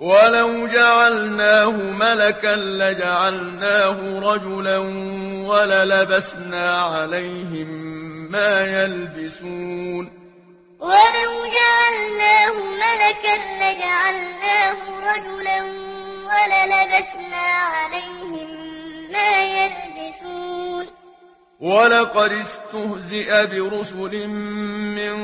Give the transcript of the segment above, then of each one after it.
ولو جعلناه ملكا لجعلناه رجلا وللبسنا عليهم ما يلبسون. ولو جعلناه ملكا لجعلناه رجلا وللبسنا عليهم ما يلبسون. ولقد استهزئ برسل من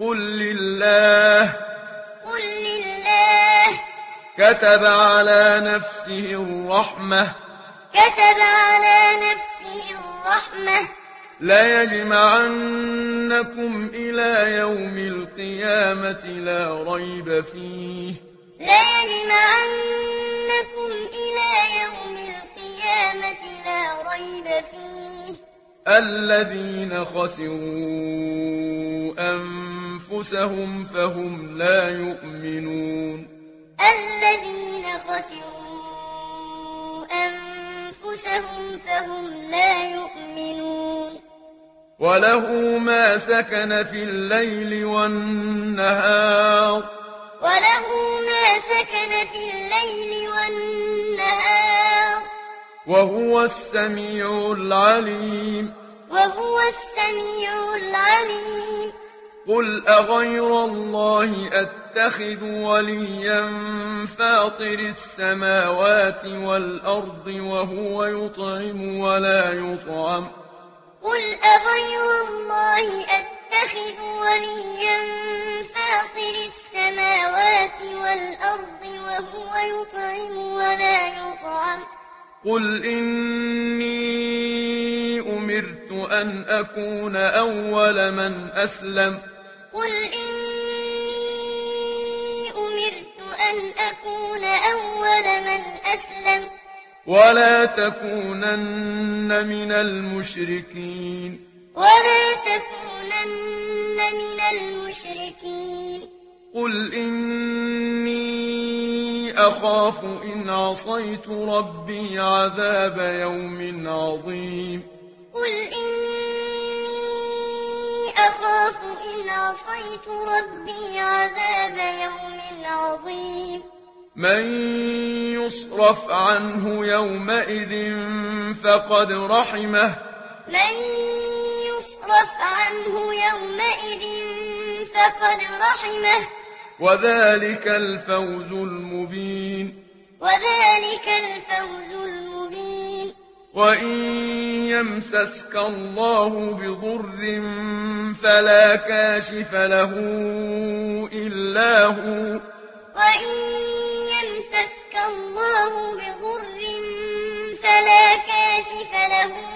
قل لله. قل لله. كتب على نفسه الرحمة. كتب على نفسه الرحمة. لا يجمعنكم إلى يوم القيامة لا ريب فيه. لا يجمعنكم إلى يوم القيامة لا ريب فيه. الذين خسروا أنفسهم فهم لا يؤمنون الذين خسروا أنفسهم فهم لا يؤمنون وله ما سكن في الليل والنهار وله ما سكن في الليل وهو السميع العليم. وهو السميع العليم. قل أغير الله أتخذ وليا فاطر السماوات والأرض وهو يطعم ولا يطعم. قل أغير الله أتخذ وليا قل إني أمرت أن أكون أول من أسلم قل إني أمرت أن أكون أول من أسلم ولا تكونن من المشركين ولا تكونن من المشركين قل إني أخاف إن عصيت ربي عذاب يوم عظيم. قل إني أخاف إن عصيت ربي عذاب يوم عظيم. من يصرف عنه يومئذ فقد رحمه. من يصرف عنه يومئذ فقد رحمه. وذلك الفوز المبين. وذلك الفوز المبين. وإن يمسسك الله بضر فلا كاشف له إلا هو. وإن يمسسك الله بضر فلا كاشف له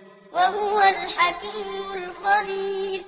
وهو الحكيم الخبير.